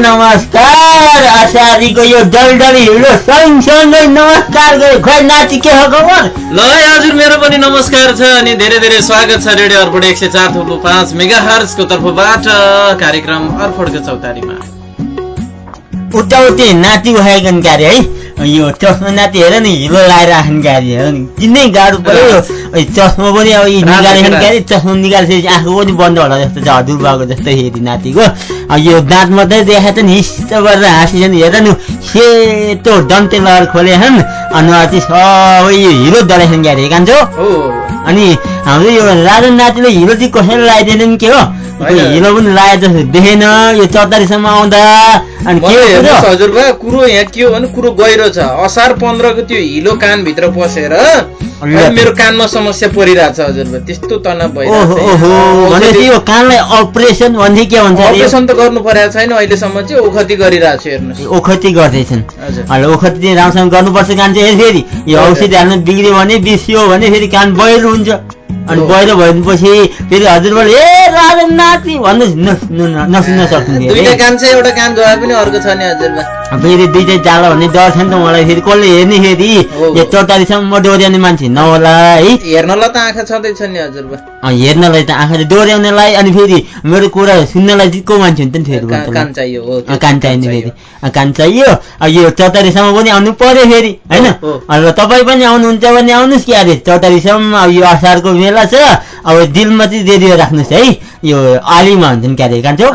नमस्कार आषाढीको यो डलडली हिँडो सँगसँगै नमस्कार गरे खोइ नाति के हो खबर? ल है हजुर मेरो पनि नमस्कार छ अनि धेरै धेरै स्वागत छ रेडियो अर्पण एक सय चार थुप्रो पाँच मेगा हर्सको तर्फबाट कार्यक्रम अर्पणको चौतारीमा। उताउति नाति उठाइकन कार्य है। यो चस्मा नाति हेर नि हिलो लाएर राख्ने कार्य हेर नि। किन्नै गाह्रो पऱ्यो। चस्मा पनि अब यी चस्मा निकालेपछि आँखा पनि बन्द होला जस्तो छ। हजुर बाबुको जस्तै हेरी नातिको। अब यो दाँत मात्रै देखाएको छ नि। हिस्स गरेर हाँसी नि। हेर नि सेतो दन्ते लहर खोले हन् अनुहार चाहिँ सबै यो हिरो डलाइसन कार्य कान्छो? अनि हाम्रो यो राजन नातिले हिरो चाहिँ कसैले लगाइदिएन नि के हो। हिरो पनि लगाए जस्तो देखेन। यो चौतारीसम्म आउँदा। अनि के मैले हो हेर्नुहोस् कुरो? यहाँ के हो भने कुरो गहिरो छ। असार पन्ध्रको त्यो हिलो कानभित्र पसेर अनि मेरो कानमा समस्या परिरहेछ हजुरबा त्यस्तो तनाव यो। कानलाई अपरेसन भन्थे के भन्छ? अपरेसन त गर्नु परेको छैन अहिलेसम्म चाहिँ ओखती गरिरहेको छु हेर्नुहोस्। ओखती गर्दैछन्। हजुर। ओखती चाहिँ राम्रोसँग गर्नुपर्छ कान चाहिँ फेरि। यो हजुर। औषधि हाल्नु बिग्रियो भने बिर्सियो भने फेरि कान बहिरो हुन्छ। अनि। बहिरो भएपछि फेरि हजुरबाट ए राजन नाति! भन्नुहोस् न- न- न- नसुन्न सक्नु दुईटा कान छ एउटा कान गए पनि अर्को छ नि हजुरबा। फेरि दुइटै जाला भन्ने डर छ नि त मलाई फेरि कसले हेर्ने फेरि। यो चौतारीसम्म डोर्याउने मान्छे नहोला है हेर्नलाई त आँखा छँदैछ नि हजुरबा। अँ, हेर्नलाई त आँखाले डोर्याउनलाई अनि फेरि मेरो कुरा सुन्नलाई चाहिँ को मान्छे हुन्छ नि फेरि कान। चाहियो कान चाहिने फेरि। कान चाहियो। यो चौतारीसम्म पनि आउनु पर्यो फेरि होइन। अब तपाईँ पनि आउनुहुन्छ भने आउनुहोस् कि अरे चौतारीसम्म अब यो असारको मेला छ। अब दिलमा चाहिँ रेडियो राख्नुहोस् है। यो आलीमा हुन्छन् के अरे कान्छो?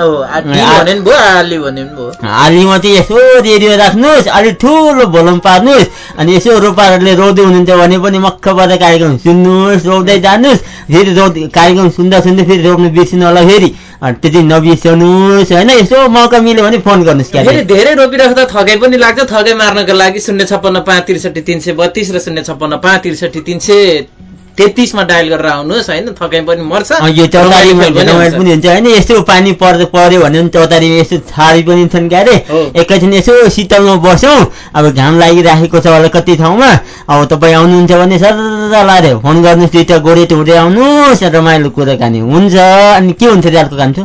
आलीमा चाहिँ यसो रेडियो राख्नुहोस्। अलिक ठुलो भोलुम पार्नुहोस्। अनि यसो रोपाहरूले रोँदै हुनुहुन्छ भने पनि मक्खबाट कार्यक्रम सुन्नुहोस् रोप्दै जानुहोस्। फेरि कार्यक्रम सुन्दा सुन्दै फेरि रोप्नु बिर्सिनु होला फेरि। अनि त्यो चाहिँ नबिर्सनुहोस् होइन? यसो मौका मिल्यो भने फोन गर्नुहोस् क्या फेरि धेरै रोपिराख्दा थकाइ पनि लाग्छ। थकाइ मार्नको लागि शून्य छप्पन्न पाँच त्रिसठी तिन सय बत्तिस र शून्य छप्पन्न पाँच त्रिसठी तिन सय तेत्तिसमा डायल गरेर आउनुहोस् होइन? थकाइ पनि मर्छ। यो चौतारीमा पनि हुन्छ। होइन? यसो पानी पर्दा पर्यो भने पनि चौतारीमा यसो छाडी पनि छन् क्या अरे। एकैछिन यसो शीतलमा बसौँ अब घाम लागिराखेको छ होला कति ठाउँमा। अब तपाईँ आउनुहुन्छ भने सर फोन गर्नुहोस् दुइटा गोरे टुँडे आउनुहोस् रमाइलो कुराकानी हुन्छ। अनि के हुन्छ त्यहाँको कान्छ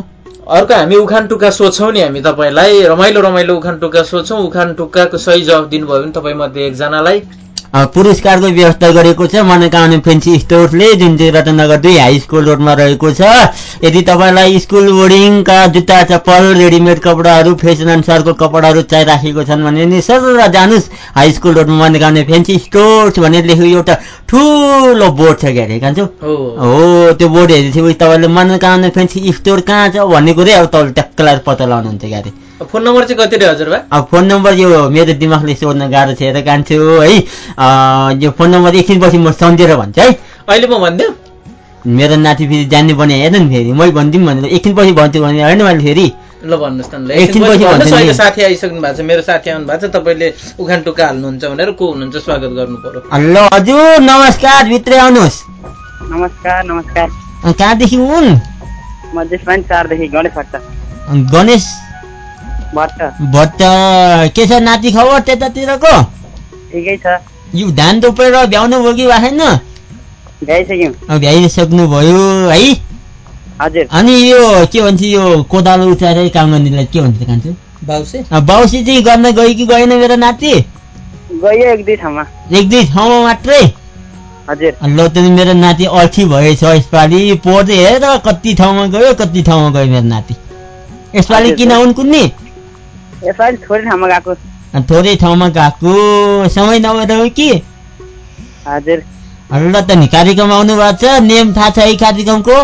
अर्को हामी उखान टुक्का सोध्छौँ नि हामी तपाईँलाई। रमाइलो रमाइलो उखान टुक्का सोध्छौँ। उखान टुक्काको सही जवाफ दिनुभयो भने तपाईँ मध्ये एकजनालाई। पुरस्कारको व्यवस्था गरेको छ मनोकामना फेन्सी स्टोर्सले जुन चाहिँ रत्नगर दुई हाई स्कुल रोडमा रहेको छ। यदि तपाईँलाई स्कुल बोर्डिङका जुत्ता चप्पल रेडिमेड कपडाहरू फेसन अनुसारको कपडाहरू चाहिराखेको छन् भने नि सर जानुहोस् हाई स्कुल रोडमा मनोकामना फेन्सी स्टोर्स भनेर लेखेको एउटा ठुलो बोर्ड छ क्या अरे कान्छो? हो। हो त्यो बोर्ड हेरेपछि तपाईँले मनोकामना फेन्सी स्टोर कहाँ छ भन्ने कुरै अब तपाईँले ट्याक्क लगाएर पत्ता लगाउनुहुन्छ क्या अरे फोन नम्बर चाहिँ कति रे हजुरबा? अब फोन नम्बर यो मेरो दिमागले सोध्न गाह्रो छ हेर कान्छु है अँ, यो फोन नम्बर एकछिनपछि म सम्झेर भन्छु है। अहिले म भनिदिउँ मेरो नाति फेरि जान्ने पनि हेर नि फेरि मै भनिदिउँ भनेर एकछिनपछि भन्छु भने होइन मैले फेरि। ल भन्नुहोस् न ल एकछिन एकछिन पछि पछि भन्नुहोस्। भन्छु नि। अहिले साथी आइसक्नु भएको छ मेरो साथी आउनु भएको छ तपाईँले उखान टुक्का हाल्नुहुन्छ भनेर को हुनुहुन्छ स्वागत गर्नु पर्यो। ल हजुर नमस्कार भित्रै आउनुहोस्। नमस्कार नमस्कार। कहाँदेखि हुन्? म देशपान चारदेखि गणेश भट्ट। गणेश भट्ट। के छ नाति खबर त्यतातिरको? ठिकै छ। यो धान रोपेर भ्याउनु भयो कि भएन भ्याइसक्यौँ। अब भ्याइसक्नु भयो है। हजुर। अनि यो के भन्छ यो कोदालो उठाएर काम गर्नेलाई के भन्छ कान्छु? बाउसे? बाउसी चाहिँ गर्न गयो कि गएन मेरो नाति? गयो एक दुई ठाउँमा। एक दुई ठाउँमा मात्रै? हजुर। ल त मेरो नाति अल्छी भएछ यसपालि। पढ्दै हेर कति ठाउँमा गयो कति ठाउँमा गयो मेरो नाति। यसपालि किन। हुन् कुन्नी? थोरै ठाउँमा गएको। अँ, थोरै ठाउँमा गएको। समय नभएर कि? हजुर। ल त नि कार्यक्रम आउनु भएको छ। नेम थाहा छ है कार्यक्रमको?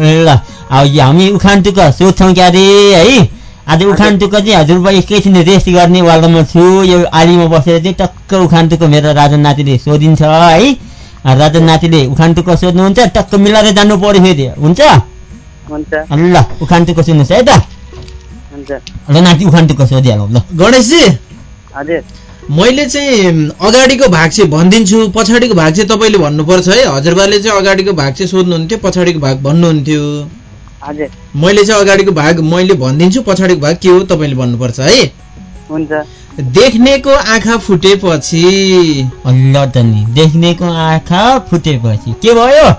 ल। हामी उखान टुक्का सोध्छौँ क्या अरे है? आज उखान टुक्का चाहिँ हजुरबा एकैछिन रेस्ट गर्ने वालामा छु। यो आलीमा बसेर चाहिँ टक्क उखान टुक्का मेरो राजा नातिले सोधिन्छ है? राजा नातिले उखान टुक्का सोध्नुहुन्छ टक्क मिलाएर जानु पर्यो फेरि। हुन्छ? हुन्छ। ल उखान टुक्का सुन्नुहोस् है त। हुन्छ। ल नाति उखान टुक्का सोधिहालौँ ल गणेशजी! हजुर। मैले चाहिँ अगाडिको भाग चाहिँ भनिदिन्छु। पछाडिको भाग चाहिँ तपाईँले भन्नुपर्छ है। हजुरबाले चाहिँ अगाडिको भाग चाहिँ सोध्नुहुन्थ्यो पछाडिको भाग भन्नुहुन्थ्यो। हजुर। मैले चाहिँ अगाडिको भाग मैले भनिदिन्छु पछाडिको भाग के हो तपाईँले भन्नुपर्छ है। हुन्छ। देख्नेको आँखा फुटेपछि। देख्नेको आँखा फुटेपछि। के भयो?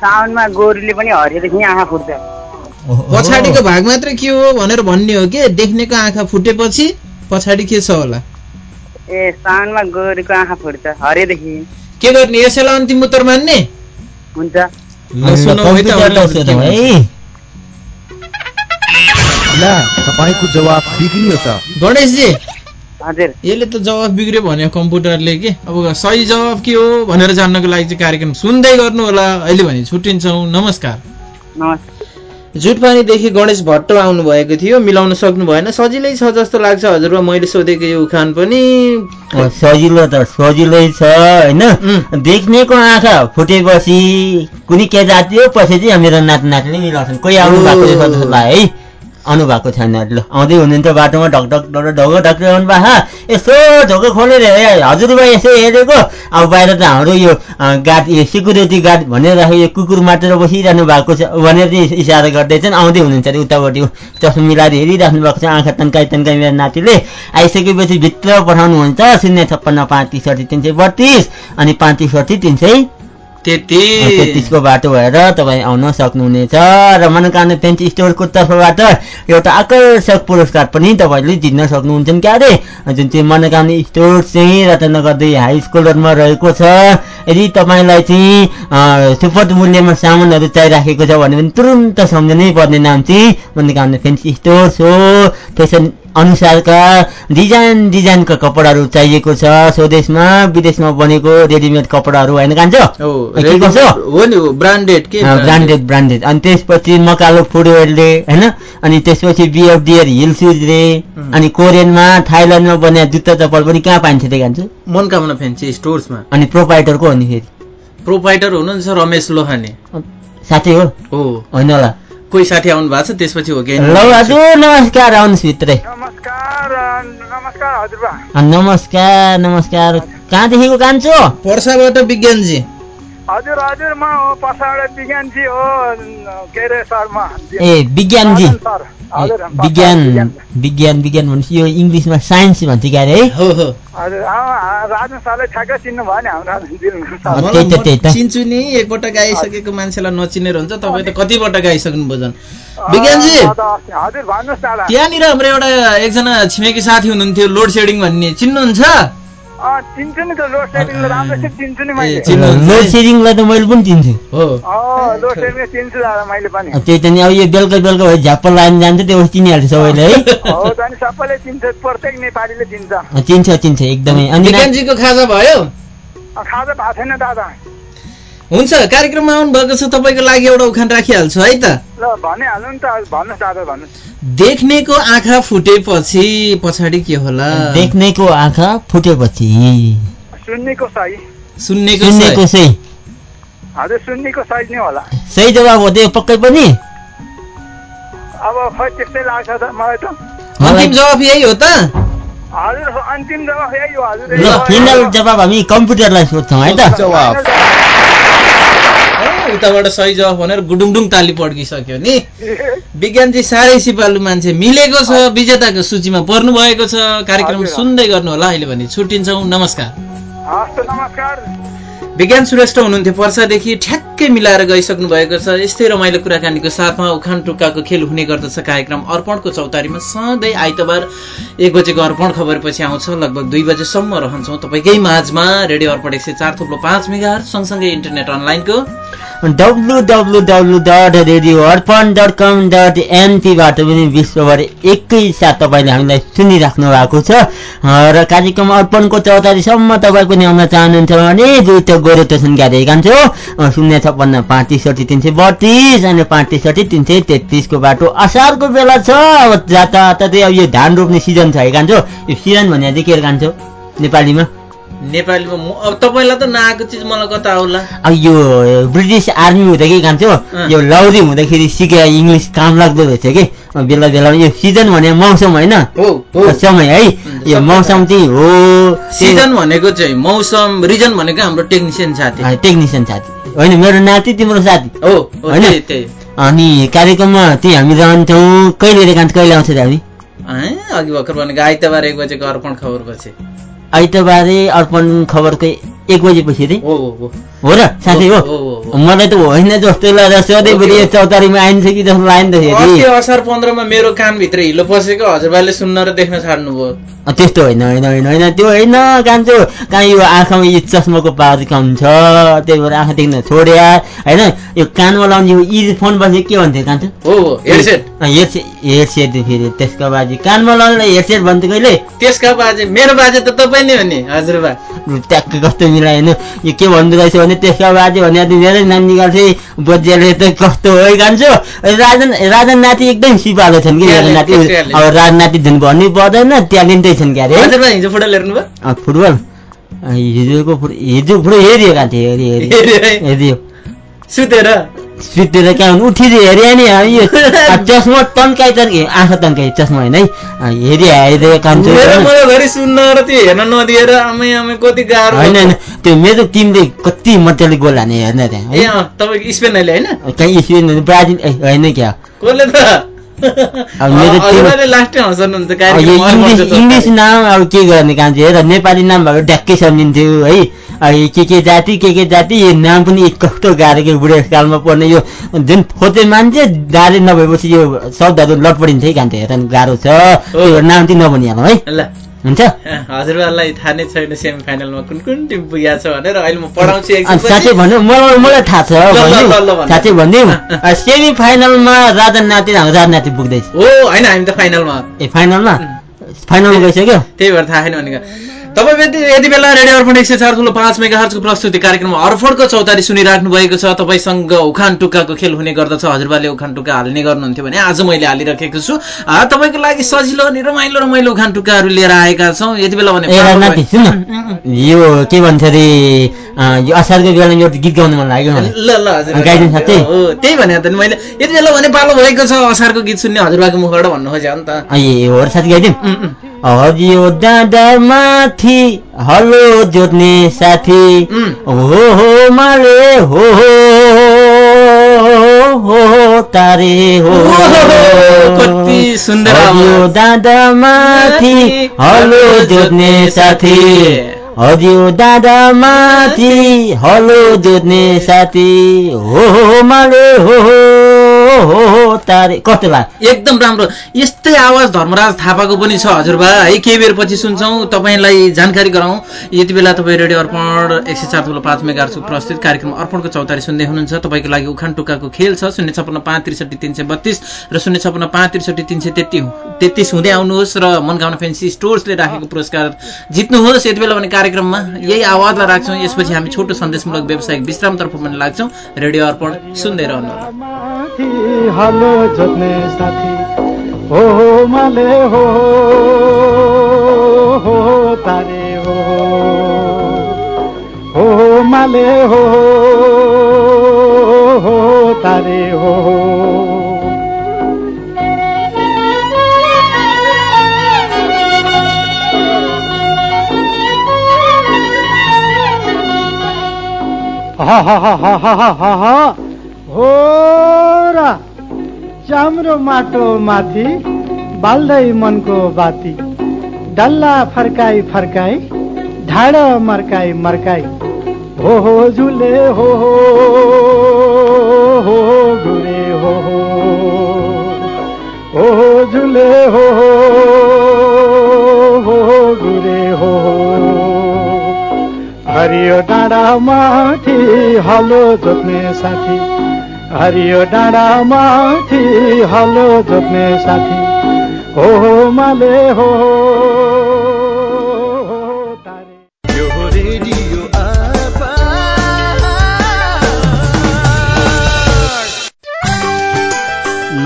साउनमा गोरुले पनि हरियोदेखि आँखा फुट्छ। पछाडिको भाग मात्रै के हो भनेर भन्ने हो कि? देख्नेको आँखा फुटेपछि पछाडि के छ होला? ए साउनमा गोरुको आँखा फुट्छ हरेदेखि। के गर्ने? यसैलाई अन्तिम उत्तर मान्ने? हुन्छ। तपाईँको जवाब बिग्रियो त। गणेशजी। हजुर। यसले त जवाब बिग्रियो भन्यो कम्प्युटरले के? अब सही जवाब के हो भनेर जान्नको लागि चाहिँ कार्यक्रम सुन्दै गर्नु होला। अहिले भने छुट्टिन्छौँ। नमस्कार। नमस्ते जुटपानीदेखि गणेश भट्ट आउनु भएको थियो मिलाउन सक्नु भएन। सजिलै छ जस्तो लाग्छ हजुरबा मैले सोधेको यो उखान पनि। सजिलो त सजिलै छ होइन. देख्नेको आँखा फुटेपछि कुनै के जाति हो पछि चाहिँ मेरो नाति नातिले मिलाउँछन्। कोही आउनु भएको है आउनु भएको छैन ल आउँदै हुनुहुन्छ बाटोमा ढक ढक ढक ढोको ढक्कै आउनु भएको यसो ढोको खोलेर हजुरबा यसो हेरेको अब बाहिर त हाम्रो यो गार्ड सिक्युरिटी गार्ड भनेर यो कुकुर माटेर बसिरहनु भएको छ भनेर चाहिँ इसारा गर्दैछन् आउँदै हुनुहुन्छ अरे उतापट्टि चस्मा मिलाएर हेरिराख्नु भएको छ आँखा तन्काइ तन्काइ मेरो नातिले आइसकेपछि भित्र पठाउनुहुन्छ शून्य छप्पन्न पाँच त्रिसठी तिन सय बत्तिस अनि पाँच त्रिसठी तिन सय तेत्तिसको बाटो भएर तपाईँ आउन सक्नुहुनेछ र मनोकामना पेन्ट स्टोरको तर्फबाट एउटा आकर्षक पुरस्कार पनि तपाईँले जित्न सक्नुहुन्छ क्या अरे। जुन चाहिँ मनोकामना स्टोर चाहिँ रत्नगर दुई हाई स्कुलहरूमा रहेको छ। यदि तपाईँलाई चाहिँ सुपथ मूल्यमा सामानहरू चाहिराखेको छ भने तुरुन्त सम्झनै पर्ने नाम चाहिँ मनोकामना फेन्सी स्टोर हो। फेसन अनुसारका डिजाइन डिजाइनका कपडाहरू चाहिएको छ। स्वदेशमा विदेशमा बनेको रेडिमेड कपडाहरू होइन कान्छ? हो के नि ब्रान्डेड के ब्रान्डेड? ब्रान्डेड अनि त्यसपछि मकालो फुटवेयरले होइन? अनि त्यसपछि बिएफ डियर हिल सुजले. अनि कोरियनमा थाइल्यान्डमा बने जुत्ता चप्पल पनि कहाँ पाइन्छ त्यही कान्छ? मनकामना फेन्सी स्टोर्समा। अनि प्रोपाइटरको हो नि फेरि। प्रोपाइटर हुनुहुन्छ रमेश लोहाने। साथी हो? हो। होइन होला। कोही साथी आउनु भएको छ? त्यसपछि हो कि? ल हजुर नमस्कार आउनुहोस् भित्रै। नमस्कार नमस्कार हजुरबा। नमस्कार नमस्कार। कहाँदेखिको कान्छो? पर्साबाट विज्ञानजी। हजुर हजुर म हो पर्साबाट विज्ञानजी हो न, के अरे सर म। ए विज्ञानजी विज्ञान विज्ञान। विज्ञान भनेपछि यो इङ्ग्लिसमा साइन्स भन्छ क्या अरे है? हो हो। हजुर राजन सरले ठ्याक्कै चिन्नु भयो नि हाम्रो त्यही त, त्यही त। चिन्छु नि एकपटक आइसकेको मान्छेलाई नचिनेर हुन्छ तपाईँ त कतिपटक आइसक्नु भयो झन्। विज्ञानजी हजुर भन्नुहोस् दादा त्यहाँनिर हाम्रो एउटा एकजना छिमेकी साथी हुनुहुन्थ्यो लोड सेडिङ भन्ने चिन्नुहुन्छ? चिन्छु नि त लोड सेडिङले राम्रोसित चिन्छु नि मैले? ए, चिन्नुहुन्छ है? लोड सेडिङलाई त मैले पनि चिन्छु। हो। अँ, लोड सेडिङ चिन्छु दादा मैले पनि। अब त्यही त नि अब यो बेलुका बेलुका भयो झ्याप्प लाइन जान्छ त्यो चिनिहाल्छ सबैले है। हो त अनि सबैले चिन्छ प्रत्येक नेपालीले चिन्छ। अँ, चिन्छ चिन्छ एकदमै। अनि खाजा भयो? खाजा भएको छैन दादा। हुन्छ कार्यक्रममा आउनु भएको छ तपाईँको लागि एउटा उखान राखिहाल्छु है त? ल भनिहाल्नु नि त भन्नुहोस् दादा भन्नुहोस्। देख्नेको आँखा फुटेपछि पछाडि के होला? देख्नेको आँखा फुटेपछि। सुन्नेको सही। सुन्नेको सुन्नेको सही। सही। हजुर सुन्नेको सही नै होला। सही जवाब हो त्यो पक्कै पनि? अब खै त्यस्तै लाग्छ त मलाई त। अन्तिम जवाब यही हो त? हजुर अन्तिम जवाफ यही हो हजुर। ल फाइनल जवाब हामी कम्प्युटरलाई सोध्छौँ है त? जवाब उताबाट सही जवाब भनेर गुडुङडुङ ताली पड्किसक्यो नि। विज्ञानजी साह्रै सिपालु मान्छे मिलेको छ विजेताको सूचीमा पर्नु भएको छ। कार्यक्रम। सुन्दै गर्नु होला अहिले भने छुट्टिन्छौँ। नमस्कार। नमस्कार। विज्ञान श्रेष्ठ हुनुहुन्थ्यो। पर्सादेखि ठ्याक्कै मिलाएर गइसक्नु भएको छ। यस्तै रमाइलो कुराकानीको साथमा उखान टुक्काको खेल हुने गर्दछ। कार्यक्रम अर्पणको चौतारीमा सधैँ आइतबार एक बजेको अर्पण खबरपछि आउँछ। लगभग दुई बजेसम्म रहन्छौँ तपाईँकै माझमा। रेडियो अर्पण एक सय चार थुप्रो पाँच मेगा सँगसँगै इन्टरनेट अनलाइनको W W W dot radio Arpan dot com dot एनपीबाट पनि विश्वभर एकैसाथ तपाईँले हामीलाई सुनिराख्नु भएको छ। र कार्यक्रम अर्पणको चौतारीसम्म तपाईँ पनि आउन चाहनुहुन्छ भने दुईवटा गोरो स्टेसन गाडी कान्छो शून्य छप्पन्न पाँच त्रिसठी तिन सय बत्तिस अनि पाँच त्रिसठी तिन सय तेत्तिसको बाटो असारको बेला छ। अब जाता अब यो धान रोप्ने सिजन छ है। यो सिजन भने चाहिँ के कान्छो नेपालीमा नेपालीमा अब तपाईँलाई त नआएको चिज मलाई कता आउला? अब यो ब्रिटिस आर्मी हुँदाखेरि कान्छो अँ। यो लाउरी हुँदाखेरि सिके इङ्ग्लिस काम लाग्दो रहेछ कि? बेला बेलामा यो सिजन भने मौसम होइन? समय है यो। मौसम चाहिँ हो। सिजन भनेको चाहिँ मौसम रिजन भनेको हाम्रो टेक्निसियन साथी। टेक्निसियन साथी। होइन मेरो नाति तिम्रो साथी। हो होइन? त्यही त्यही। अनि कार्यक्रममा चाहिँ हामी रहन्छौँ। कहिले रे कान्छ कहिले आउँछ त हामी? अघि भर्खर भनेको आइतबार एक बजेको अर्पण खबर पछि। आइतबारे अर्पण खबरको एक बजेपछि चाहिँ? हो र? साँच्चै हो। मलाई त होइन जस्तो लाग्दा सधैँभरि चौतारीमा आइन्छ कि जस्तो लाग्यो असार पन्ध्रमा मेरो कानभित्र हिलो पसेको। हजुरबाले सुन्न र देख्न छाड्नुभयो। त्यस्तो होइन होइन होइन होइन। त्यो होइन कान्छो कहाँ यो आँखामा यो चस्माको पावर कम छ त्यही भएर आँखा देख्न छोड्या। होइन? यो कानमा लाउने यो इयरफोन बसेको के भन्थ्यो कान्छो हो हेडसेट। हेडसेट हेडसेट फेरि। त्यसको बाजी। कानमा लाउनेलाई हेडसेट भन्थ्यो कहिले? त्यसका बाजे। मेरो बाजे त तपाईँ नै हो नि हजुरबा। ट्याक्क कस्तो मिलाएन यो के भन्दो रहेछ भने त्यसका बाजे भने धेरै नाम निकाल्थे बजियाले त कस्तो हो कान्छो राजन राजन नाति एकदम सिपालो छन् कि राजन नाति। अब राजन नाति झन् भन्नै पर्दैन ट्यालेन्टै छन् क्या अरे हिजो फुटबल हेर्नुभयो फुटबल। हिजोको फुट हिजो फुटबल हेरियो कान्छो हेरियो हेरियो। सुतेर। सुतेर क्या हुनु? उठिदियो हेऱ्यो नि हामी यो चस्मा तन्काइ तन्काइ आँखा तन्काइ चस्मा होइन है? कान्छो मेरो मेरो घरि सुन्न र त्यो हेर्न नदिएर आमै आमै कति गाह्रो होइन होइन त्यो मेरो टिमले कति मजाले गोल हाने हेर्न त्यहाँ तपाईँको स्पेनले होइन? कहीँ स्पेन ब्राजिल होइन क्या? कसले त? इङ्ग्लिस। नाम अब के गर्ने कान्छे? हेर नेपाली नाम भएको ड्याक्कै सम्झिन्थ्यो है। के के जाति के के जाति यो नाम पनि कस्तो गाह्रो के बुढेसकालमा पर्ने यो जुन खोजे मान्छे दारे नभएपछि यो शब्दहरू लटपडिन्छ है कान्छे। हेर गाह्रो छ। त्यो नाम चाहिँ नभनिहालौँ है। ल। हुन्छ हजुरबालाई थाहा नै छैन सेमी फाइनलमा कुन कुन टिम पुगेको छ भनेर अहिले म पढाउँछु साँच्चै। भन्नु मलाई मलाई थाहा छ भन्नु। साँच्चै भनिदिउँ। सेमी फाइनलमा राजा नाति राजा नाति पुग्दैछ। हो होइन हामी त फाइनलमा। ए फाइनलमा? फाइनलमा गइसक्यो? त्यही भएर थाहा छैन भनेको। तपाईँ यति बेला रेडियो अर्पण एक सय चार ठुलो पाँच मेगा हर्चको प्रस्तुति कार्यक्रम अर्फडको चौतारी सुनिराख्नु भएको छ। तपाईँसँग उखान टुक्काको खेल हुने गर्दछ। हजुरबाले उखान टुक्का हाल्ने गर्नुहुन्थ्यो भने आज मैले हालिराखेको छु। तपाईँको लागि सजिलो अनि रमाइलो रमाइलो उखान टुक्काहरू लिएर आएका छौँ। यति बेला भने यो के भन्छ अरे यो असारको बेलामा एउटा गीत गाउनु मन लाग्यो ल ल हजुर। गाइदिनु त्यही भने त नि मैले यति बेला भने पालो भएको छ। असारको गीत सुन्ने हजुरबाको मुखबाट भन्नु खोज्यो नि त ए हो साथी गाइदिउँ। हरियो डाँडा माथि हलो जोत्ने साथी। हो हो माले हो हो हो तारे हो। कति सुन्दर हरियो। डाँडा माथि हलो जोत्ने साथी। हरियो डाँडा माथि हलो जोत्ने साथी। हो हो माले हो हो। हो तारे कस्तो लाग्यो एकदम राम्रो। यस्तै आवाज धर्मराज थापाको पनि छ हजुरबा है केही बेर पछि सुन्छौँ। तपाईँलाई जानकारी गराउँ। यति बेला तपाईँ रेडियो अर्पण एक सय चार थुलो पाँच मेगाहरूको प्रस्तुत कार्यक्रम अर्पणको चौतारी सुन्दै हुनुहुन्छ। तपाईँको लागि उखान टुक्काको खेल छ शून्य छपन्न पाँच त्रिसठी तिन सय बत्तिस र शून्य छपन्न पाँच त्रिसठी तिन सय तेत्ति तेत्तिस हुँदै आउनुहोस् र मनगाउन फेन्सी स्टोर्सले राखेको पुरस्कार जित्नुहोस्। यति बेला भने कार्यक्रममा यही आवाजलाई राख्छौँ। यसपछि हामी छोटो सन्देशमूलक व्यावसायिक विश्रामतर्फ पनि लाग्छौँ। रेडियो अर्पण सुन्दै रहनु हलो जोत्ने साथी। हो हो माले हो हो तारे हो हो। माले हो हो तारे हो हा हा हा हा हा हा हा। हा हो र चाम्रो माटो माथि बाल्दै मनको बाती। डल्ला फर्काई फर्काई ढाड मर्काई मर्काई। हो हो झुले हो हो हो गुरे हो हो। हो झुले हो हो हो गुरे हो हरियो डाँडा माथि हलो जोत्ने साथी। हरियो डाँडा माथि हलो जोत्ने साथी हो हो माले हो हो तारे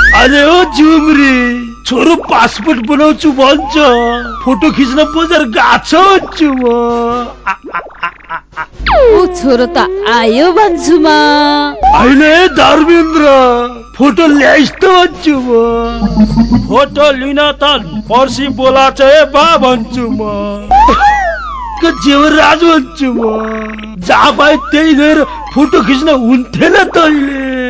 अरे ओ जुमरी छोरो पासपोर्ट बनाउँछु भन्छ फोटो खिच्न बजार गएको भन्छु म छोरो त आयो भन्छु म अहिले धर्मेन्द्र फोटो ल्याइस् त भन्छु म फोटो लिन त पर्सि बोलाछ है बा भन्छु म जेवराज भन्छु म जहाँ पाए त्यही गएर फोटो खिच्न हुन्थेन तैँले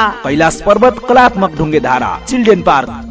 कैलाश पर्वत कलात्मक ढुङ्गे धारा children park.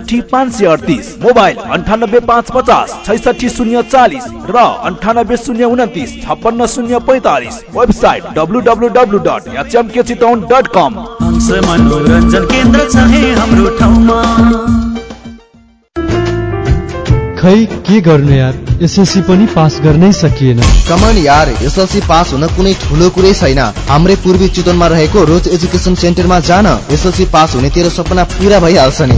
पाँच सय अडतिस मोबाइल अन्ठानब्बे पाँच पचास छैसठी शून्य चालिस र अन्ठानब्बे शून्य उन्तिस छप्पन्न शून्य पैँतालिस website W W W dot HMK Chitwan dot com. मनोरञ्जन केन्द्र छ हाम्रो ठाउँमा। खै के गर्नु यार? एसएलसी पनि पास गर्नै सकिएन। कमन यार एसएलसी पास हुन कुनै ठुलो कुरै छैन। हाम्रै पूर्वी चितवनमा रहेको रोज एजुकेसन सेन्टरमा जान एसएलसी पास हुने तेरो सपना पुरा भइहाल्छ नि।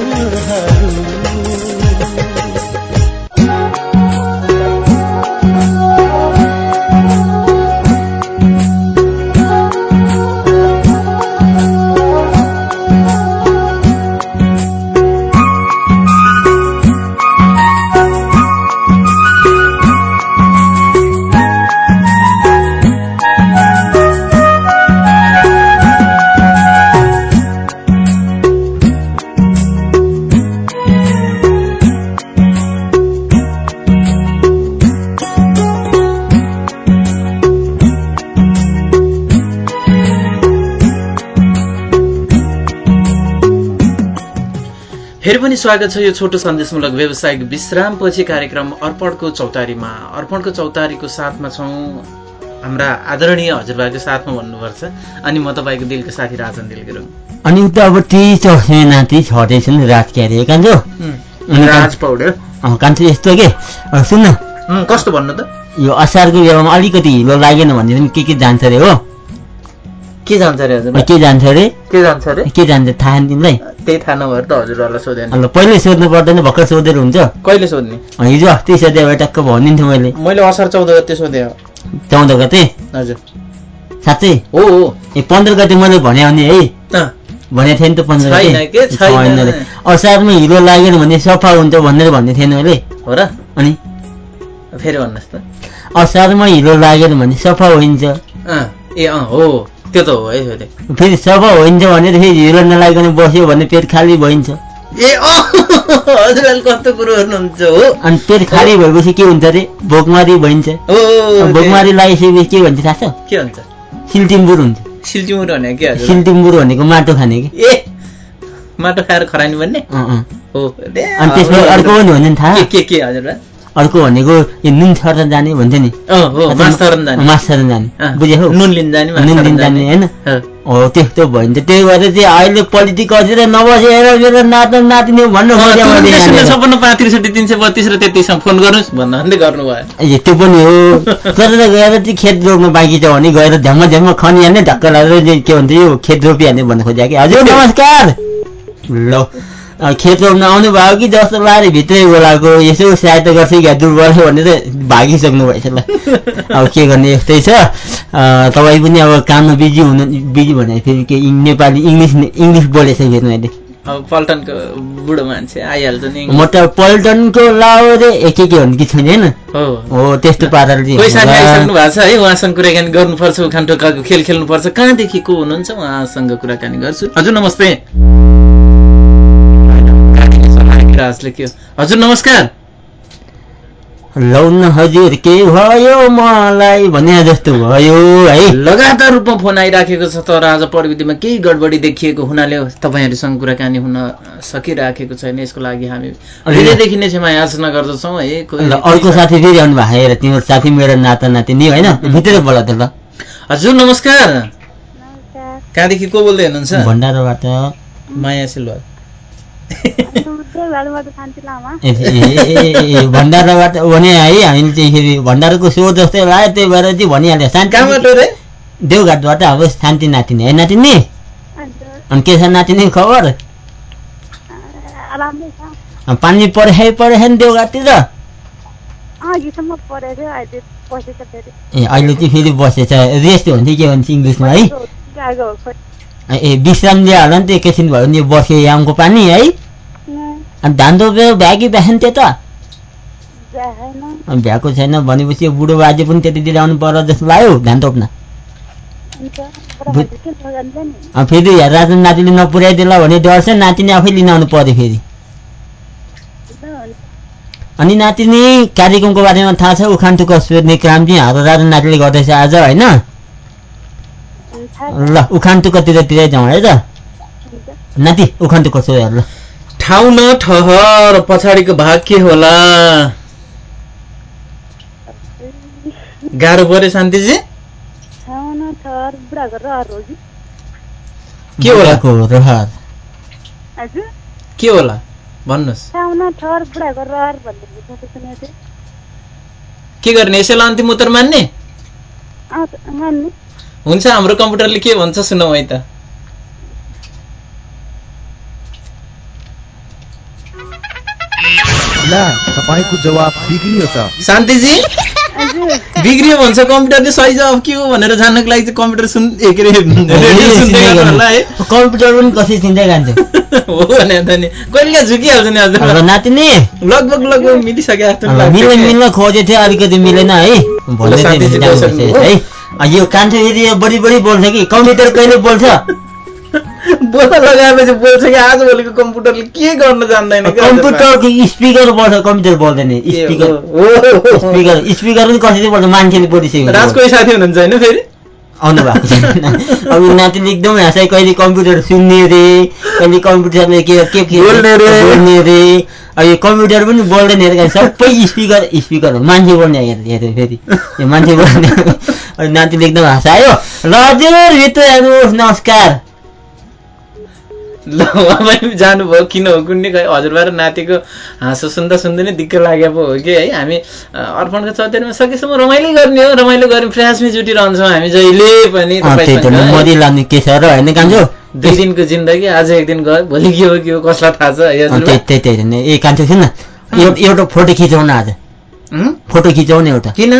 फेरि पनि स्वागत छ यो छोटो सन्देशमूलक व्यावसायिक विश्रामपछि कार्यक्रम अर्पणको चौतारीमा। अर्पणको चौतारीको साथमा छौँ हाम्रा आदरणीय हजुरबाको साथमा भन्नुपर्छ अनि म तपाईँको दिलको साथी राजन दिल गुरुङ अनि उतापट्टि चौथे नाति छँदैछन् राज क्यारे कान्छो? राज पौडेल कान्छो यस्तो के? सुन्न कस्तो भन्नु त? यो असारको बेलामा अलिकति हिलो लागेन भने पनि के के जान्छ अरे हो? के जान्छ अरे हजुर? के जान्छ अरे? के जान्छ अरे? के जान्छ थाहा तिमीलाई त्यही थाहा नभएर त हजुरहरूलाई सोधेन पहिले सोध्नु पर्दैन भर्खर सोधेर हुन्छ। कहिले सोध्ने? हिजो अस्ति सोधे अब टक्क भनिदिन्थेँ मैले। मैले असार चौध गते सोधेँ। चौध गते? हजुर। साँच्चै? हो हो। ए पन्ध्र गते मैले भने है। भनेको थिएँ नि त पन्ध्र गते। असारमा हिलो लागेन भने सफा हुन्छ भनेर भन्ने थिएन मैले। हो र? अनि? फेरि भन्नुहोस् त। असारमा हिलो लागेन भने सफा हुन्छ। ए अँ हो। त्यो त हो है फेरि फेरि सफा हुन्छ भने फेरि हिलो नलागिकन बस्यो भने पेट खाली भइन्छ। ए हजुरहरूले कस्तो कुरो गर्नुहुन्छ हो? अनि पेट खाली भएपछि के हुन्छ अरे? भोकमारी भइन्छ। भोकमारी लगाइसकेपछि के भन्छ थाहा छ? के हुन्छ सिल्टिम्बुर हुन्छ। सिल्चिमुर भने के हजुर? सिल्टिम्बुर भनेको माटो खाने कि? ए माटो खाएर खरानी भन्ने। हो अनि त्यसमा अर्को पनि भन्छ नि थाहा। के के हजुर अर्को भनेको यो नुन छर्न जाने भन्छ नि। अँ, हो, मास छर्न जाने। बुझ्यो हो? नुन लिन जाने, नुन लिन जाने। होइन। हो त्यस्तो भइन्छ त्यही भएर चाहिँ अहिले पोलिटिक अझै नबसेर मेरो नाता नातिनी भन्नु। छपन्न पाँच त्रिसठी तिन सय बत्तिस र तेत्तिसमा फोन गर्नुहोस् भन्नुहुँदै गर्नुभयो ए, त्यो पनि हो। गरेर गएर चाहिँ खेत रोप्नु बाँकी छ भने गएर झ्याम्म झ्याम्म खनिहाल्ने ढक्क लगाएर के भन्छ यो खेत रोपिहाल्ने भन्नु खोजेको कि? हजुर नमस्कार। ल। खेत रोप्न आउनु भयो कि जस्तो लाएर भित्रै बोलाएको यसो सहायता गर्छ क्या दुर्बल भनेर भागिसक्नु भएछ ल। अब के गर्ने यस्तै छ। तपाईँ पनि अब काममा बिजी हुनु बिजी भने फेरि के नेपाली इङ्ग्लिस इङ्ग्लिस बोलेछ फेरि मैले। अब पल्टनको बुढो मान्छे आइहाल्छ नि म त पल्टनको लाओरे ए के के भन्ने कि छैन होइन? हो। त्यस्तो पाराले। आइसक्नु भएको छ है? उहाँसँग कुराकानी गर्नुपर्छ उखान टोकाको खेल खेल्नुपर्छ। कहाँदेखि को हुनुहुन्छ? उहाँसँग कुराकानी गर्छु। हजुर नमस्ते। राजले के हो? हजुर नमस्कार। लौन हजुर के भयो मलाई भने जस्तो भयो है? लगातार रूपमा फोन आइराखेको छ तर आज प्रविधिमा केही गडबडी देखिएको हुनाले तपाईँहरूसँग कुराकानी हुन सकिराखेको छैन यसको लागि हामी हृदयदेखि नै क्षमा याचना गर्दछौँ है अर्को साथी फेरि आउनु भएको हेर तिम्रो साथी मेरो नाता नातिनी होइन? भित्र बोला त ल। हजुर नमस्कार। कहाँदेखि को बोल्दै हुनुहुन्छ? भण्डाराबाट। माया सिल्वा ए, ए, ए, ए, भण्डाराबाट भने है हामीले चाहिँ फेरि भण्डाराको सो जस्तै लाग्यो त्यही भएर चाहिँ भनिहाल्यो शान्ति देवघाटबाट अब शान्ति नातिनी। है नातिनी? अनि के छ नातिनी खबर? पानी परे परेछ नि देवघाटतिर? ए अहिले चाहिँ फेरि बसेछ। रेस्ट हुन्छ के भन्छ इङ्ग्लिसमा है? ए विश्राम लियो होला नि त एकैछिन भयो नि यो बस्यो यामको पानी है? अनि धान रोपेर भ्यागी भ्याएन त्यो त? भ्याएको छैन भनेपछि यो बुढो बाजे पनि त्यतितिर आउनु पर्यो जस्तो लाग्यो धान टोप्न हुन्छ बुढाबाजे के नजान्छ नि? अब फेरि राजन नातिले नपुर्याइदिएला भने डर छ नातिनी आफै लिन आउनु पर्यो फेरि। अनि नातिनी कार्यक्रमको बारेमा थाहा छ उखान टुक्का सोध्ने काम चाहिँ हाम्रो राजन नातिले गर्दैछ आज होइन? ल उखान टुक्कातिर तिरै जाउँ है त। नाति उखान टुक्का सोध ल। ठाउँ न ठहर पछाडिको भाग के होला? गाह्रो पऱ्यो शान्तिजी। कि? के होला? रहर। के होला? भन्नुहोस्। के गर्ने? यसैलाई अन्तिम उत्तर मान्ने। हुन्छ हाम्रो कम्प्युटरले के भन्छ सुनौ है त। ला तपाईँको जवाब बिग्रियो त। शान्तिजी? बिग्रियो भन्छ कम्प्युटरले सही जवाब के हो भनेर जान्नको लागि चाहिँ कम्प्युटर सुन ए के अरे होला है। कम्प्युटर पनि कसरी चिन्दै जान्छ? हो भने त नि कहिले काहीँ झुकिहाल्छ नि हजुर नातिनी। लगभग लगभग मिलिसक्यो जस्तो मिल्न खोजेको थियो अलिकति मिलेन है। भन्दै है। यो कान्छो यो बढी बढी बोल्छ कि कम्प्युटर कहिले बोल्छ? बोल्न लगाएपछि बोल्छ कि आजभोलिको कम्प्युटरले के गर्न जान्दैन। कम्प्युटरको स्पिकर बोल्छ कम्प्युटर बोल्दैन स्पिकर। स्पिकर स्पिकर पनि कसरी बोल्छ मान्छेले बोलिसकेको राज कोही साथी हुनुहुन्छ होइन फेरि? आउनु भएको छैन। अब नातिले एकदम हाँसाइ कहिले कम्प्युटर सुन्ने रे? कहिले कम्प्युटरले के के बोल्ने रे। बोल्ने रे? अब यो कम्प्युटर पनि बोल्दैन हेरेर सबै स्पिकर स्पिकर मान्छे बोल्ने हेर फेरि। यो मान्छे बोल्ने। नातिले एकदम हँसायो ल हजुर भित्र हेर्नुहोस् नमस्कार। ल उहाँ जानुभयो। किन हो? कुन्ने खै हजुरबा र नातिको हाँसो सुन्दा सुन्दै नै दिक्क लागे पो हो कि है। हामी अर्पणको चौतारीमा सकेसम्म रमाइलो गर्ने हो। रमाइलो गर्ने प्रयासमै जुटिरहन्छौँ हामी जहिले पनि दुई दिनको जिन्दगी आज एक दिन गयो भोलि के हो के हो कसलाई थाहा छ एउटा फोटो खिचाउन आज? फोटो खिचाउने एउटा। किन?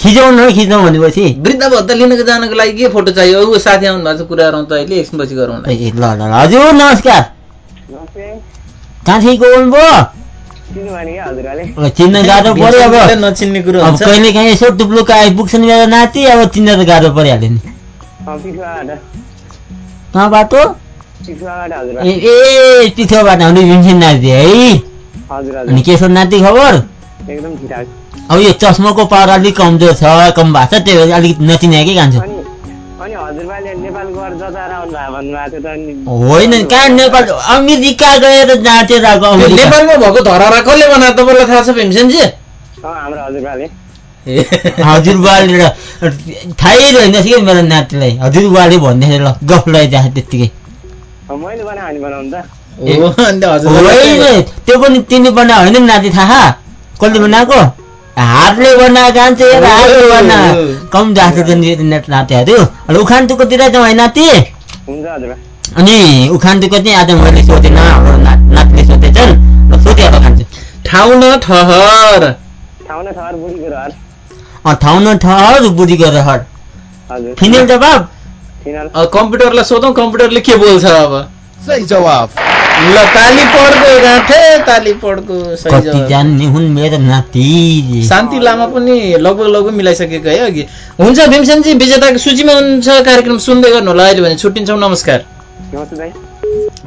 खिचाउन हो खिचाउँ भनेपछि। वृद्ध भत्ता लिनको जानको लागि के फोटो चाहियो? ऊ साथी आउनु भएको छ कुरा गरौँ त अहिले एकछिनपछि गरौँ ए, ल ल ल। हजुर नमस्कार। कहाँ चाहिँ बोल्नुभयो चिन्न गाह्रो पर्यो अब। नचिन्ने कुरो अब हुन्छ। कहिले काहीँ यसो टुप्लुक आइपुग्छ नि मेरो नाति अब चिन्न त गाह्रो परिहाल्यो नि। कहाँबाट ए ए पिछोबाट आउने भीमसेन नाति है। अनि के छ नाति खबर? एकदम अब यो चस्माको पावर अलिक कमजोर छ कम भएको छ त्यही भएर अलिक नचिने कि कान्छ अनि अनि हजुरबाले नेपाल गएर जताएर आउनु भएको भन्नुभएको थियो त अनि होइन कहाँ नेपाल अमेरिका गएर नाचेर आएको नेपालमा भएको धरहरा कसले बनायो तपाईँलाई थाहा छ भीमसेनजी हजुरबाले हजुरबाले र थाहै रहेन कि मेरो नातिलाई हजुरबाले भन्दै ल गफ लगाइदिएको त्यत्तिकै त्यो पनि तिमी बना होइन नि नाति थाहा कसले बनाएको? हातले बनाएको कान्छ हातले बना। कम नि नेट नातिहरू अनि उखान टुक्कोतिर जाउँ है नाति? अनि उखान टुक्को चाहिँ आज मैले सोधेन हाम्रो ना- नातिले सोधेछन्। र खान्छु। ठाउँ न ठहर। ठाउँ न ठहर बुढीको रहर अँ, ठाउँ न ठहर बुढीको रहर हजुर। फिनेल जवाब? कम्प्युटरलाई सोधौँ कम्प्युटरले के बोल्छ अब? सही जवाब। ल ताली पड्को गाँठे ताली पड्को सही कति जवाब। जान्ने हुन् मेरो नाति। शान्ति लामा पनि लगभग लगभग मिलाइसकेको है अघि। हुन्छ भीमसेनजी विजेताको सूचीमा हुन्छ कार्यक्रम सुन्दै गर्नु होला अहिले भने छुट्टिन्छौँ नमस्कार। नमस्ते दाइ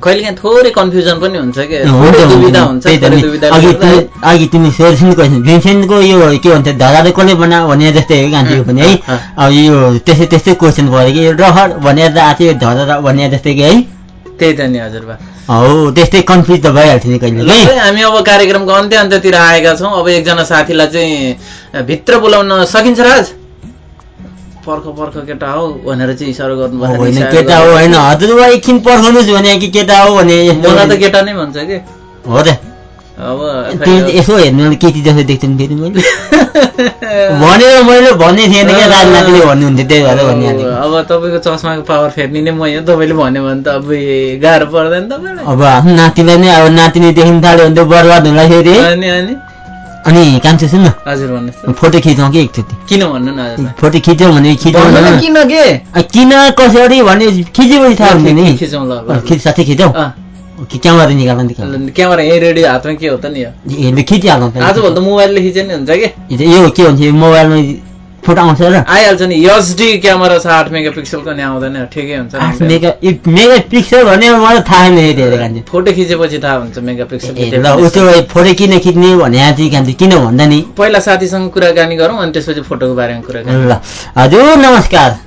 कहिले काहीँ थोरै कन्फ्युजन पनि हुन्छ कि? दुविधा हुन्छ, अघि। तिमी क्वेसन भीमसेनको यो के भन्छ धराले कसले बना भने जस्तै हो गान्थ्यो पनि है। अब यो त्यस्तै त्यस्तै क्वेसन पऱ्यो कि यो रहर भनेर आएको थियो धरा भने जस्तै कि है। त्यही त नि हजुरबा। हो त्यस्तै कन्फ्युज त भइहाल्थ्यो नि कहिले। हामी अब कार्यक्रमको अन्त्य अन्त्यतिर आएका छौँ। अब एकजना साथीलाई चाहिँ भित्र बोलाउन सकिन्छ राज? पर्ख पर्ख केटा हो भनेर चाहिँ इसारो गर्नु भएको होइन इसारो केटा हो। होइन। हजुरबा एकछिन पर्खाउनुहोस् भने कि केटा हो भने। मलाई त केटा नै भन्छ कि? हो त। अब यसो हेर्नु केटी जस्तो देख्छु नि फेरि मैले। भनेर मैले भन्ने थिएन क्या राजनाथले भन्नुहुन्थ्यो त्यही भएर भनिहालेको अब तपाईँको चस्माको पावर फेर्ने नै म हो तपाईँले भन्यो भने त अब गाह्रो पर्दैन तपाईँलाई। अब आफ्नो नातिलाई नै अब नातिनी देख्नु थाल्यो भने त बर्बाद होला फेरि? अनि? अनि अनि कान्छो सुन न। हजुर भन्नुहोस् त। फोटो खिचौँ कि एकचोटि किन भन्नु न हजुर फोटो खिच्यौँ भने खिचौँ भन्नु किन के? किन कसरी भने खिचेपछि थाहा हुन्छ नि। खिचौँ ल खिच साथै खिचौँ। क्यामेरा निकाल्न नि क्यामेरा यहीँ रेडियो हातमा के हो त नि यो खिचिहाल्नु त मोबाइलले खिचे नि हुन्छ कि यो के भन्छ मोबाइलमा फोटो आउँछ र आइहाल्छ नि एचडी क्यामेरा छ आठ मेगा पिक्सलको नि आउँदैन ठिकै हुन्छ मेगा मेगा पिक्सल भने मलाई थाहा नै धेरै फोटो खिचेपछि थाहा हुन्छ मेगा पिक्सल ल उसो भए फोटो किन खिच्ने भने चाहिँ किन भन्दा नि पहिला साथीसँग कुराकानी गरौँ अनि त्यसपछि फोटोको बारेमा कुराकानी ल हजुर नमस्कार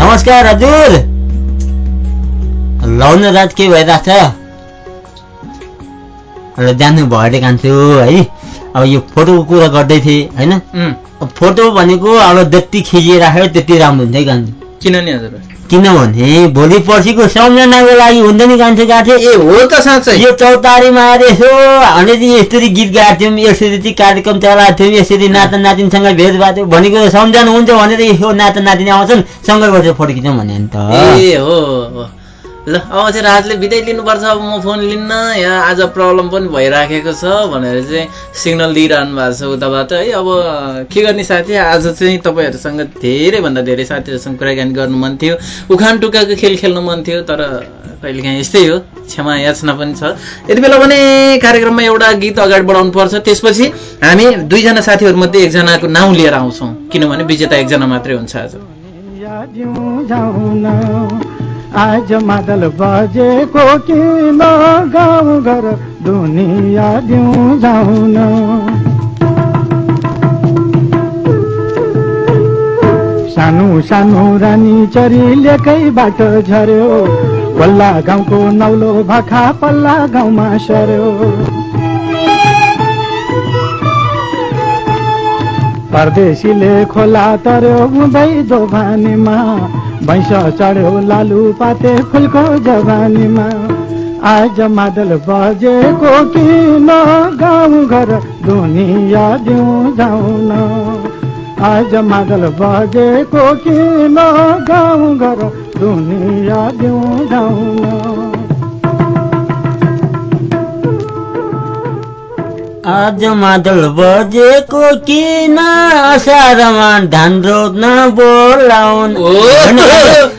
नमस्कार हजुर लाउन रात के भइरहेछ र जानु भयो अरे कान्छु है। अब यो फोटोको कुरा गर्दै थिएँ होइन? फोटो भनेको अब जति खिचिराख्यो त्यति राम्रो हुन्छ है कान्छु। किन नि हजुर? किनभने भोलि पर्सिको सम्झनाको लागि हुन्छ नि कान्छे गाँठे ए हो त साँच्चै। यो चौतारीमा आएर यसो हामीले चाहिँ यसरी गीत गाएको थियौँ यसरी चाहिँ कार्यक्रम चलाएको थियौँ यसरी नाता नातिनसँग भेट भएको थियो। भनेको सम्झना हुन्छ भनेर यो नाता नातिनी आउँछन् सँगै बसेर फोटो खिचौँ भने त। ए हो। ल अब चाहिँ राजले बिदै लिनुपर्छ अब म फोन लिन्न यहाँ आज प्रब्लम पनि भइराखेको छ भनेर चाहिँ सिग्नल दिइरहनु भएको छ उताबाट। है अब के गर्ने साथी? आज चाहिँ तपाईँहरूसँग धेरैभन्दा धेरै साथीहरूसँग कुराकानी गर्नु मन थियो। उखान टुक्काको खेल खेल्नु मन थियो तर कहिलेकाहीँ यस्तै हो क्षमा याचना पनि छ। यति बेला भने कार्यक्रममा एउटा गीत अगाडि बढाउनु पर्छ। त्यसपछि हामी दुईजना साथीहरूमध्ये एकजनाको नाउँ लिएर आउँछौँ किनभने विजेता एकजना मात्रै हुन्छ आज। आज मादल बजेको किन गाउँ घर दुनिया दिउँ जाउन। सानो सानो रानी चरी लेकैबाट झर्यो। पल्ला गाउँको नौलो भाखा पल्ला गाउँमा सर्यो। परदेशीले खोला तरयो हुँदै दोभानीमा। भैँस चढ्यो लालु पाते फुलको जवानीमा। आज मादल बजेको किन गाउँ घर दुनिया दिउँ जाउन। आज मादल बजेको किन गाउँ घर दुनिया दिउँ आज मादल बजेको किन असारमा धान रोप्न बोलाउन?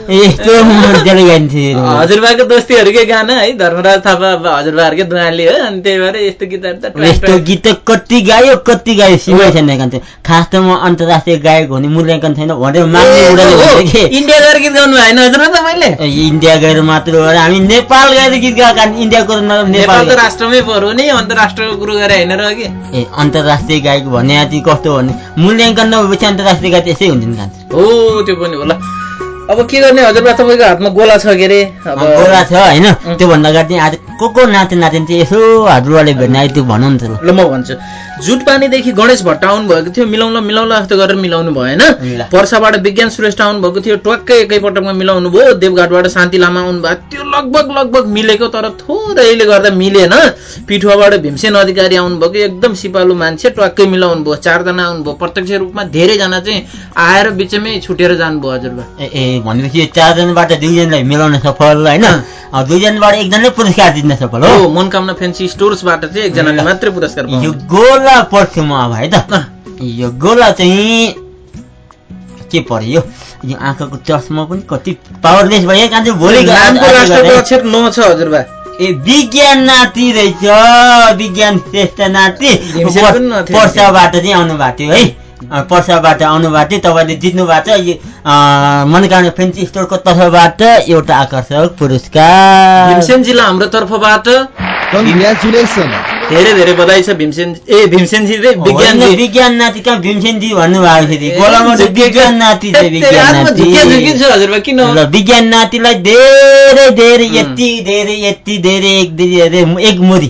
यस्तो मजाले गाइन्थ्यो हजुरबाको दोस्तीहरूकै गाना है धर्मराज थापा हजुरबाहरूकै दुवाले हो अनि त्यही भएर यस्तो गीतहरू त यस्तो गीत त कति गायो कति गायो सिमै छैन गान्थ्यो खास त म अन्तर्राष्ट्रिय गायक हुने मूल्याङ्कन छैन भनेर माग्ने उडाले इन्डिया गएर गीत गाउनु भएन हजुर तपाईँले? इन्डिया गएर मात्र हो हामी नेपाल गएर गीत गाएको इन्डियाको नेपाल त राष्ट्रमै पऱ्यो नि अन्तर्राष्ट्रको कुरो गरेर होइन र कि? ए अन्तर्राष्ट्रिय गायक भने चाहिँ कस्तो भने मूल्याङ्कन नभएपछि अन्तर्राष्ट्रिय गायक यसै हुन्छ नि खान्छ हो त्यो पनि होला। अब के गर्ने हजुरबा तपाईँको हातमा गोला छ के अरे? गोला छ होइन? त्योभन्दा अगाडि आज को को नाति नातिन चाहिँ यसो हजुरबाले भेट्ने आयो त्यो भनौँ न त। ल म भन्छु। जुट पानीदेखि गणेश भट्ट आउनु भएको थियो। मिलाउन मिलाउला जस्तो गरेर मिलाउनु भएन पर्साबाट विज्ञान श्रेष्ठ आउनु भएको थियो। ट्वाक्कै एकैपटकमा मिलाउनु भयो। देवघाटबाट शान्ति लामा आउनु भएको थियो। लगभग लगभग मिलेको तर थोरैले गर्दा मिलेन। पिठुवाबाट भीमसेन अधिकारी आउनु भएको एकदम सिपालु मान्छे ट्वाक्कै मिलाउनु भयो। चारजना आउनुभयो। प्रत्यक्ष रूपमा धेरैजना चाहिँ आएर बिचमै छुटेर जानुभयो हजुरबा। ए भनेपछि चारजनाबाट दुईजनालाई मिलाउन सफल होइन? दुईजनाबाट एकजनाले पुरस्कार जित्न सफल हो। मनकामना फेन्सी स्टोर्सबाट चाहिँ एकजनाले मात्रै पुरस्कार यो गोला पर्थ्यो म अब है त। यो गोला चाहिँ के पर्यो यो आँखाको चस्मा पनि कति पावरलेस भयो कान्छ? भोलि न छ हजुरबा। ए विज्ञान नाति रहेछ विज्ञान श्रेष्ठ नाति। पर्साबाट चाहिँ आउनु भएको थियो है। पर्साबाट आउनु भएको थियो। तपाईँले जित्नु भएको छ मनोकामना फेन्सी स्टोरको तर्फबाट एउटा आकर्षक पुरस्कार। भीमसेन जिल्ला हाम्रो तर्फबाट। धेरै धेरै बधाई छ भीमसेन। ए भीमसेनजी विज्ञान विज्ञान नाति कहाँ? भीमसेनजी भन्नुभएको थियो। गोलामा विज्ञान नाति ल विज्ञान नातिलाई धेरै धेरै यति धेरै यति धेरै एक धेरै एक मुरी।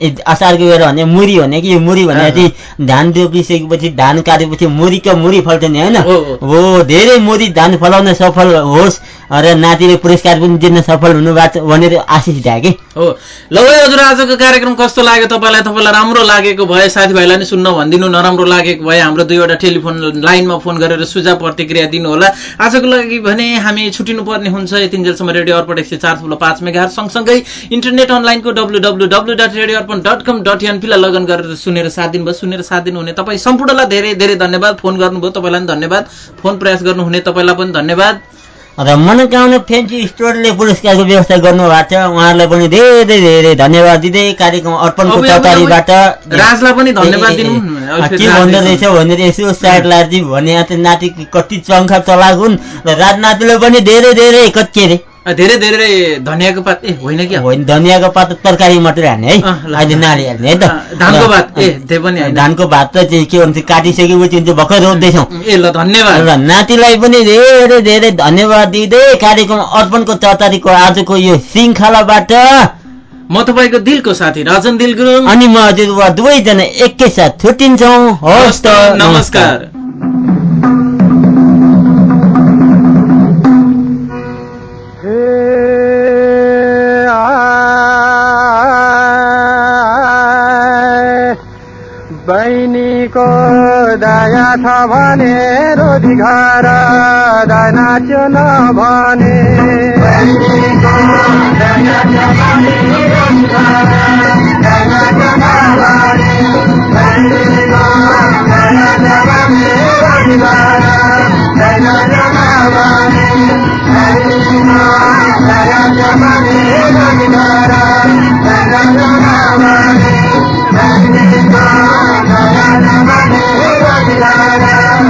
असारको बेर भने मुरी भने कि यो मुरी भने चाहिँ धान रोपिसकेपछि धान काटेपछि मुरीको मुरी फल्छ नि होइन? हो धेरै मुरी धान फलाउन सफल होस् र नातिले पुरस्कार पनि जित्न सफल हुनुभएको भनेर आशिष दिए कि? हो। ल हजुर आजको कार्यक्रम कस्तो लाग्यो तपाईँलाई? तपाईँलाई राम्रो लागेको भए साथीभाइलाई नि सुन्न भनिदिनु। नराम्रो लागेको भए हाम्रो दुईवटा टेलिफोन लाइनमा फोन गरेर सुझाव प्रतिक्रिया दिनु होला आजको लागि भने हामी छुटिनु पर्ने हुन्छ यतिन्जेलसम्म रेडियो अर्पण एक सय चार ठुलो पाँच मेगा सँगसँगै इन्टरनेट अनलाइनको W W W dot radio Arpan dot com dot एनपीलाई लगन गरेर सुनेर साथ दिनुभयो सुनेर साथ दिनुहुने तपाईँ सम्पूर्णलाई धेरै धेरै धन्यवाद। फोन गर्नुभयो तपाईँलाई पनि धन्यवाद। फोन प्रयास गर्नुहुने तपाईँलाई पनि धन्यवाद। र मनोकामना फेन्सी स्टोरले पुरस्कारको व्यवस्था गर्नुभएको छ उहाँहरूलाई पनि धेरै धेरै धन्यवाद। दिँदै कार्यक्रम अर्पणको चौतारीबाट। राजलाई पनि धन्यवाद दिनु के भन्दो रहेछ भनेर यसो साइड लार्जी भने नाति कति चङ्खा चलाएको हुन् र राजनातिले पनि धेरै धेरै कति अरे? धेरै धेरै धनियाँको पात ए होइन क्या? होइन धनियाँको पात तरकारी मात्रै हाल्ने है। अहिले नालिहाल्ने है त? धानको भात ए त्यो पनि धानको भात त चाहिँ के भन्छ काटिसकेपछि चाहिँ भर्खर रोप्दैछौँ। ए ल धन्यवाद। र नातिलाई पनि धेरै धेरै धन्यवाद दिँदै कार्यक्रम अर्पणको चौतारीको आजको यो श्रृङ्खलाबाट। म तपाईँको दिलको साथी राजन दिल गुरुङ अनि म हजुर दुवैजना एकैसाथ छुट्टिन्छौँ। हवस् त नमस्कार। दया छ भने रोजी घर नाच्यो नभने बहिनीको दया छ भने। रोजी घर नाच्यो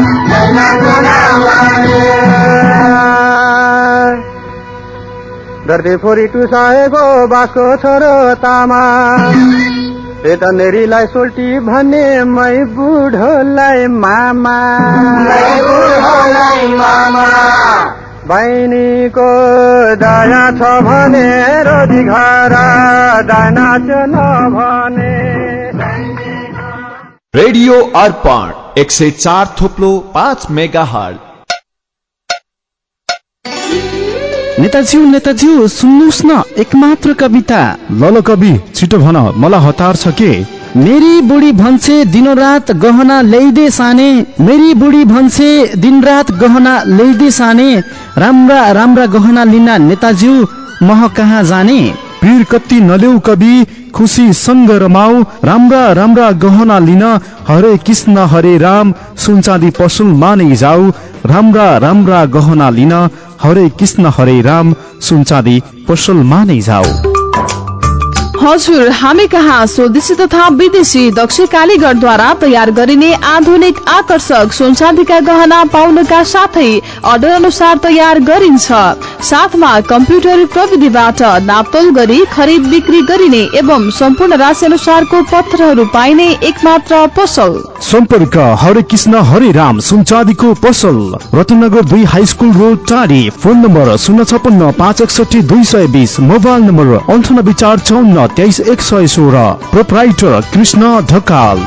नभने बहिनीको दया छ भने रोजी घर नाच्यो नभने बहिनीको दया छ भने रोजी घर नाच्यो नभने धरती फोरी टुसाएको बासको छोरो तामा। यता नेरीलाई सोल्टी भने मै बुढोलाई मामा। बहिनीको दया छ भने रोजी घर दाना नभने। रेडियो अर्पण एक सय चार थोप्लो पाँच मेगा हल नेताज्यू नेताज्यू सुन्नुहोस् न एकमात्र कविता। ल ल कवि छिटो भन मलाई हतार छ के? मेरी बुढी भन्छे दिनरात गहना ल्याइदे साने। मेरी बुढी भन्छे दिनरात गहना ल्याइदे साने। राम्रा राम्रा गहना लिन नेताज्यू मह कहाँ जाने? पीर कति नलेउ कवि खुसी सँग रमाऊ राम्रा राम्रा गहना लिन हरे कृष्ण हरे राम सुनचाँदी पसुल मानै जाऊ। राम्रा राम्रा गहना लिन हरे कृष्ण हरे राम सुनचाँदी पसल मानै जाऊ। हजुर हामी कहाँ स्वदेशी तथा विदेशी दक्ष कालीगढद्वारा तयार गरिने आधुनिक आकर्षक सुनचाँदीका गहना पाउनका साथै अर्डर अनुसार तयार गरिन्छ। साथमा कम्प्युटर प्रविधिबाट नापतोल गरी खरिद बिक्री गरिने एवं सम्पूर्ण राशि अनुसारको पत्रहरू पाइने एकमात्र पसल। सम्पर्क हरे कृष्ण हरे राम सुनचाँदीको पसल। रत्नगर दुई हाई स्कुल रोड टाढी। फोन नम्बर शून्य छपन्न पाँच एकसठी दुई सय बिस। मोबाइल नम्बर अन्ठानब्बे चार चौन्न तेइस एक सय सोह्र। Proprietor Krishna Dhakal.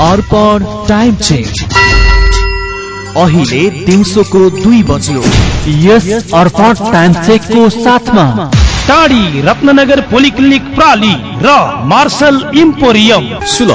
Arpan time change. अहिले दिउँसोको दुई बज्यो। यस अर्पण टाइम चेकको साथमा टाढी रत्नगर पोलिक्लिनिक प्राली र मार्शल इम्पोरियम। सुलभ।